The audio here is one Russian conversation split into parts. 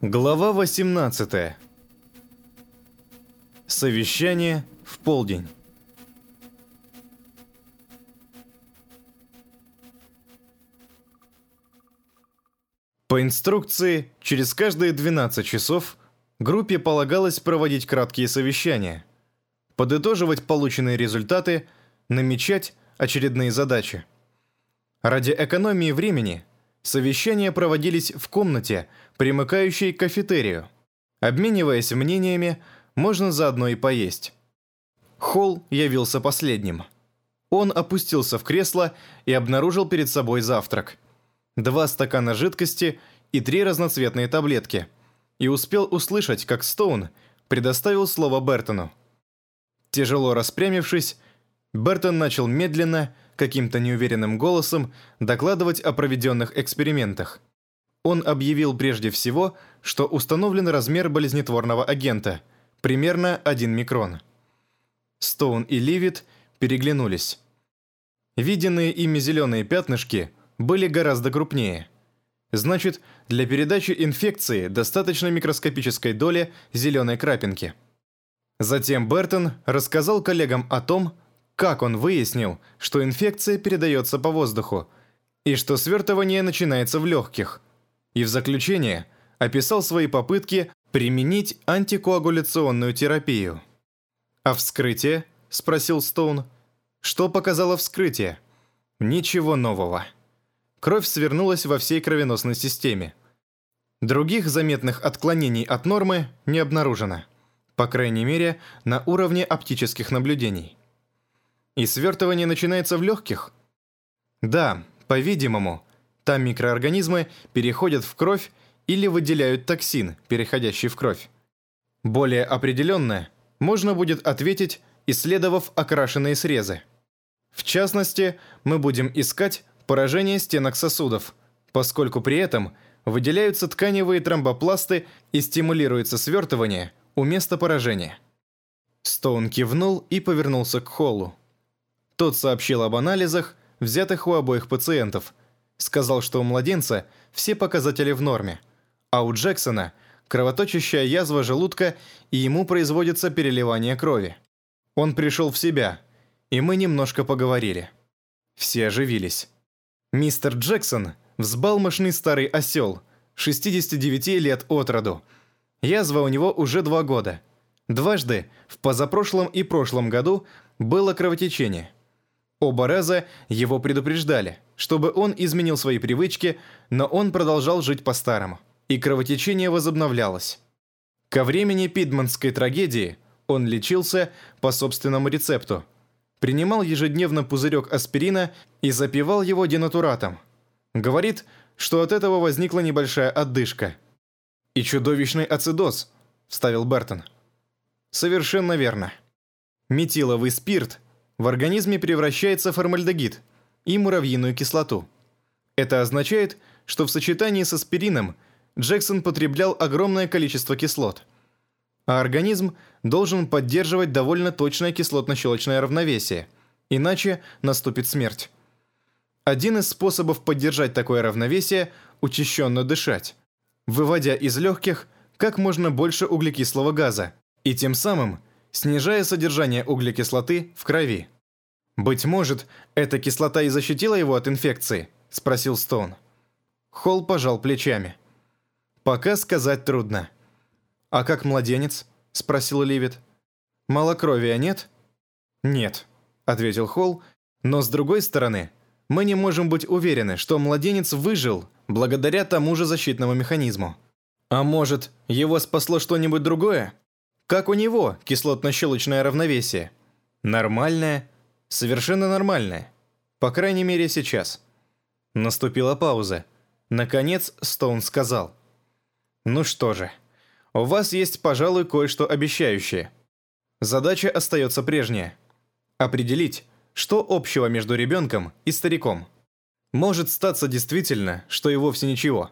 Глава 18. Совещание в полдень. По инструкции, через каждые 12 часов группе полагалось проводить краткие совещания, подытоживать полученные результаты, намечать очередные задачи. Ради экономии времени совещания проводились в комнате, примыкающей к кафетерию. Обмениваясь мнениями, можно заодно и поесть. Холл явился последним. Он опустился в кресло и обнаружил перед собой завтрак. Два стакана жидкости и три разноцветные таблетки. И успел услышать, как Стоун предоставил слово Бертону. Тяжело распрямившись, Бертон начал медленно, каким-то неуверенным голосом, докладывать о проведенных экспериментах. Он объявил прежде всего, что установлен размер болезнетворного агента – примерно 1 микрон. Стоун и Ливит переглянулись. Виденные ими зеленые пятнышки были гораздо крупнее. Значит, для передачи инфекции достаточно микроскопической доли зеленой крапинки. Затем Бертон рассказал коллегам о том, как он выяснил, что инфекция передается по воздуху, и что свертывание начинается в легких – и в заключение описал свои попытки применить антикоагуляционную терапию. «А вскрытие?» – спросил Стоун. «Что показало вскрытие?» «Ничего нового». Кровь свернулась во всей кровеносной системе. Других заметных отклонений от нормы не обнаружено. По крайней мере, на уровне оптических наблюдений. И свертывание начинается в легких? Да, по-видимому, там микроорганизмы переходят в кровь или выделяют токсин, переходящий в кровь. Более определенно можно будет ответить, исследовав окрашенные срезы. В частности, мы будем искать поражение стенок сосудов, поскольку при этом выделяются тканевые тромбопласты и стимулируется свертывание у места поражения. Стоун кивнул и повернулся к Холлу. Тот сообщил об анализах, взятых у обоих пациентов, Сказал, что у младенца все показатели в норме, а у Джексона кровоточащая язва желудка и ему производится переливание крови. Он пришел в себя, и мы немножко поговорили. Все оживились. Мистер Джексон – взбалмошный старый осел, 69 лет от роду. Язва у него уже два года. Дважды, в позапрошлом и прошлом году, было кровотечение – Оба раза его предупреждали, чтобы он изменил свои привычки, но он продолжал жить по-старому, и кровотечение возобновлялось. Ко времени Пидманской трагедии он лечился по собственному рецепту. Принимал ежедневно пузырек аспирина и запивал его денатуратом. Говорит, что от этого возникла небольшая отдышка. «И чудовищный ацидоз», – вставил Бертон. «Совершенно верно. Метиловый спирт – в организме превращается формальдегид и муравьиную кислоту. Это означает, что в сочетании с аспирином Джексон потреблял огромное количество кислот. А организм должен поддерживать довольно точное кислотно-щелочное равновесие, иначе наступит смерть. Один из способов поддержать такое равновесие – учащенно дышать, выводя из легких как можно больше углекислого газа, и тем самым снижая содержание углекислоты в крови. «Быть может, эта кислота и защитила его от инфекции?» – спросил Стоун. Холл пожал плечами. «Пока сказать трудно». «А как младенец?» – спросил Ливит. «Малокровия нет?» «Нет», – ответил Холл, «но с другой стороны, мы не можем быть уверены, что младенец выжил благодаря тому же защитному механизму. А может, его спасло что-нибудь другое? Как у него кислотно-щелочное равновесие? Нормальное? Совершенно нормальное. По крайней мере, сейчас. Наступила пауза. Наконец, Стоун сказал. «Ну что же, у вас есть, пожалуй, кое-что обещающее. Задача остается прежняя. Определить, что общего между ребенком и стариком. Может статься действительно, что и вовсе ничего.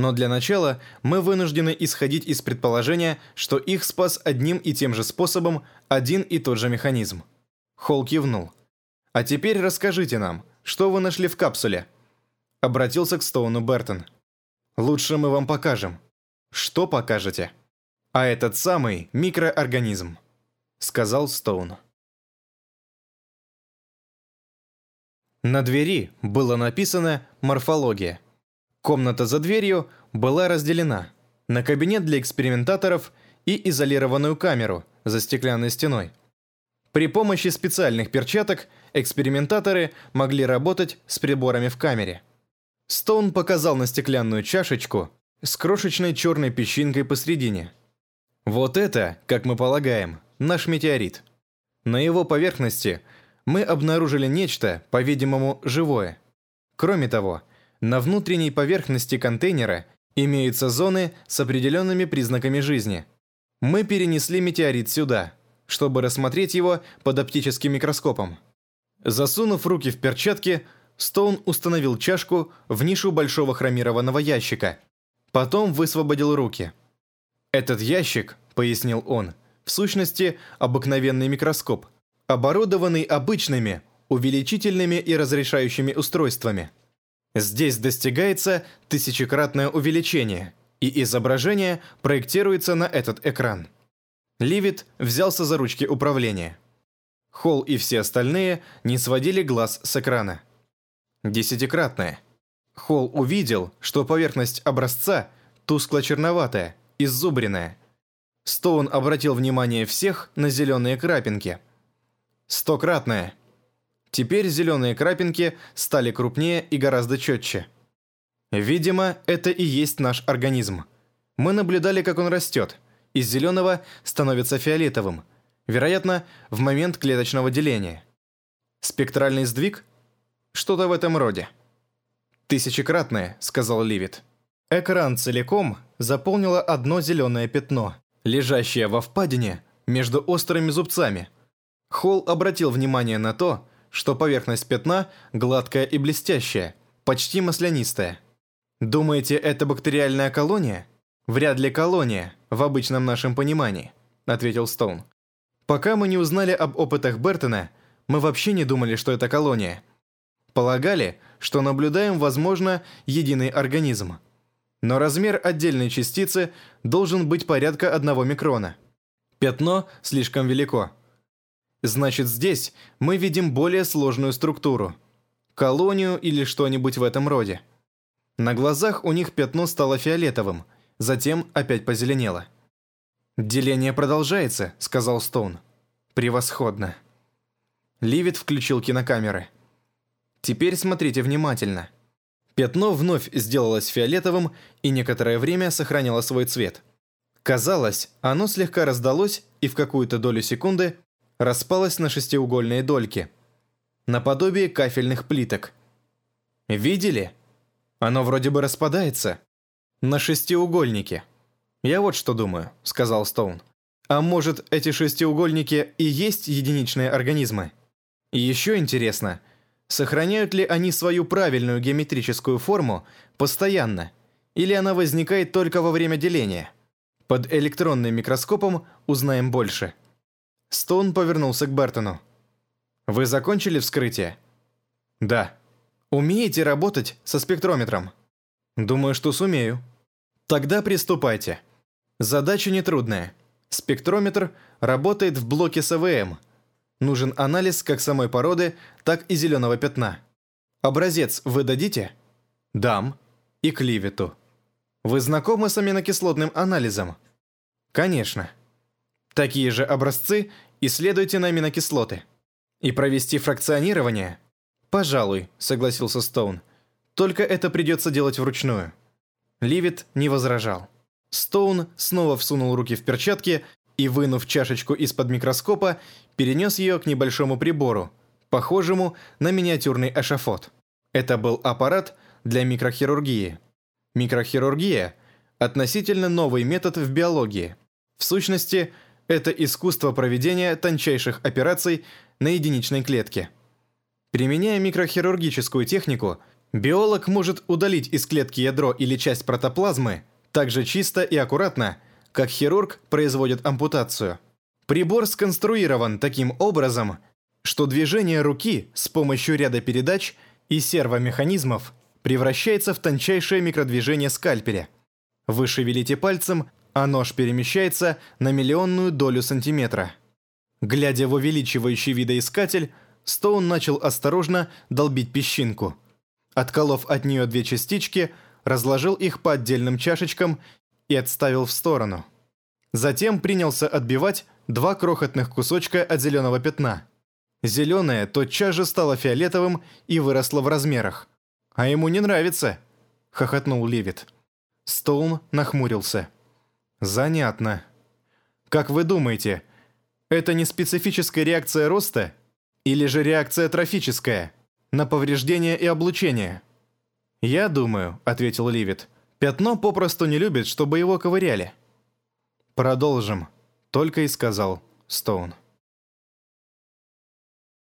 Но для начала мы вынуждены исходить из предположения, что их спас одним и тем же способом один и тот же механизм. Холл кивнул. «А теперь расскажите нам, что вы нашли в капсуле?» Обратился к Стоуну Бертон. «Лучше мы вам покажем». Что покажете? А этот самый микроорганизм, сказал Стоун. На двери было написано «Морфология». Комната за дверью была разделена на кабинет для экспериментаторов и изолированную камеру за стеклянной стеной. При помощи специальных перчаток экспериментаторы могли работать с приборами в камере. Стоун показал на стеклянную чашечку с крошечной черной песчинкой посредине. Вот это, как мы полагаем, наш метеорит. На его поверхности мы обнаружили нечто, по-видимому, живое. Кроме того, на внутренней поверхности контейнера имеются зоны с определенными признаками жизни. Мы перенесли метеорит сюда, чтобы рассмотреть его под оптическим микроскопом. Засунув руки в перчатки, Стоун установил чашку в нишу большого хромированного ящика. Потом высвободил руки. «Этот ящик», — пояснил он, — «в сущности, обыкновенный микроскоп, оборудованный обычными, увеличительными и разрешающими устройствами. Здесь достигается тысячекратное увеличение, и изображение проектируется на этот экран». Ливит взялся за ручки управления. Холл и все остальные не сводили глаз с экрана. Десятикратное. Холл увидел, что поверхность образца тускло-черноватая, иззубренная. Стоун обратил внимание всех на зеленые крапинки. Стократное. Теперь зеленые крапинки стали крупнее и гораздо четче. Видимо, это и есть наш организм. Мы наблюдали, как он растет. Из зеленого становится фиолетовым. Вероятно, в момент клеточного деления. Спектральный сдвиг что-то в этом роде. «Тысячекратное», — сказал Ливит. Экран целиком заполнило одно зеленое пятно, лежащее во впадине между острыми зубцами. Холл обратил внимание на то, что поверхность пятна гладкая и блестящая, почти маслянистая. «Думаете, это бактериальная колония?» «Вряд ли колония, в обычном нашем понимании», — ответил Стоун. «Пока мы не узнали об опытах Бертона, мы вообще не думали, что это колония. Полагали, что наблюдаем, возможно, единый организм. Но размер отдельной частицы должен быть порядка одного микрона. Пятно слишком велико. Значит, здесь мы видим более сложную структуру. Колонию или что-нибудь в этом роде. На глазах у них пятно стало фиолетовым, затем опять позеленело. «Деление продолжается», — сказал Стоун. «Превосходно». Ливит включил кинокамеры. Теперь смотрите внимательно. Пятно вновь сделалось фиолетовым и некоторое время сохраняло свой цвет. Казалось, оно слегка раздалось и в какую-то долю секунды распалось на шестиугольные дольки. Наподобие кафельных плиток. Видели? Оно вроде бы распадается. На шестиугольнике. Я вот что думаю, сказал Стоун. А может, эти шестиугольники и есть единичные организмы? И еще интересно – Сохраняют ли они свою правильную геометрическую форму постоянно, или она возникает только во время деления? Под электронным микроскопом узнаем больше. Стоун повернулся к Бертону. «Вы закончили вскрытие?» «Да». «Умеете работать со спектрометром?» «Думаю, что сумею». «Тогда приступайте. Задача нетрудная. Спектрометр работает в блоке СВМ – Нужен анализ как самой породы, так и зеленого пятна. Образец вы дадите? Дам. И кливету. Вы знакомы с аминокислотным анализом? Конечно. Такие же образцы исследуйте на аминокислоты. И провести фракционирование? Пожалуй, согласился Стоун. Только это придется делать вручную. Ливит не возражал. Стоун снова всунул руки в перчатки и, вынув чашечку из-под микроскопа, перенес ее к небольшому прибору, похожему на миниатюрный эшафот. Это был аппарат для микрохирургии. Микрохирургия – относительно новый метод в биологии. В сущности, это искусство проведения тончайших операций на единичной клетке. Применяя микрохирургическую технику, биолог может удалить из клетки ядро или часть протоплазмы так же чисто и аккуратно – как хирург производит ампутацию. Прибор сконструирован таким образом, что движение руки с помощью ряда передач и сервомеханизмов превращается в тончайшее микродвижение скальпеля. Вы шевелите пальцем, а нож перемещается на миллионную долю сантиметра. Глядя в увеличивающий видоискатель, Стоун начал осторожно долбить песчинку. Отколов от нее две частички, разложил их по отдельным чашечкам и отставил в сторону. Затем принялся отбивать два крохотных кусочка от зеленого пятна. Зеленое тотчас же стало фиолетовым и выросло в размерах. «А ему не нравится», — хохотнул Ливит. Стоун нахмурился. «Занятно. Как вы думаете, это не специфическая реакция роста или же реакция трофическая на повреждение и облучение?» «Я думаю», — ответил Ливит, — «пятно попросту не любит, чтобы его ковыряли». «Продолжим», — только и сказал Стоун.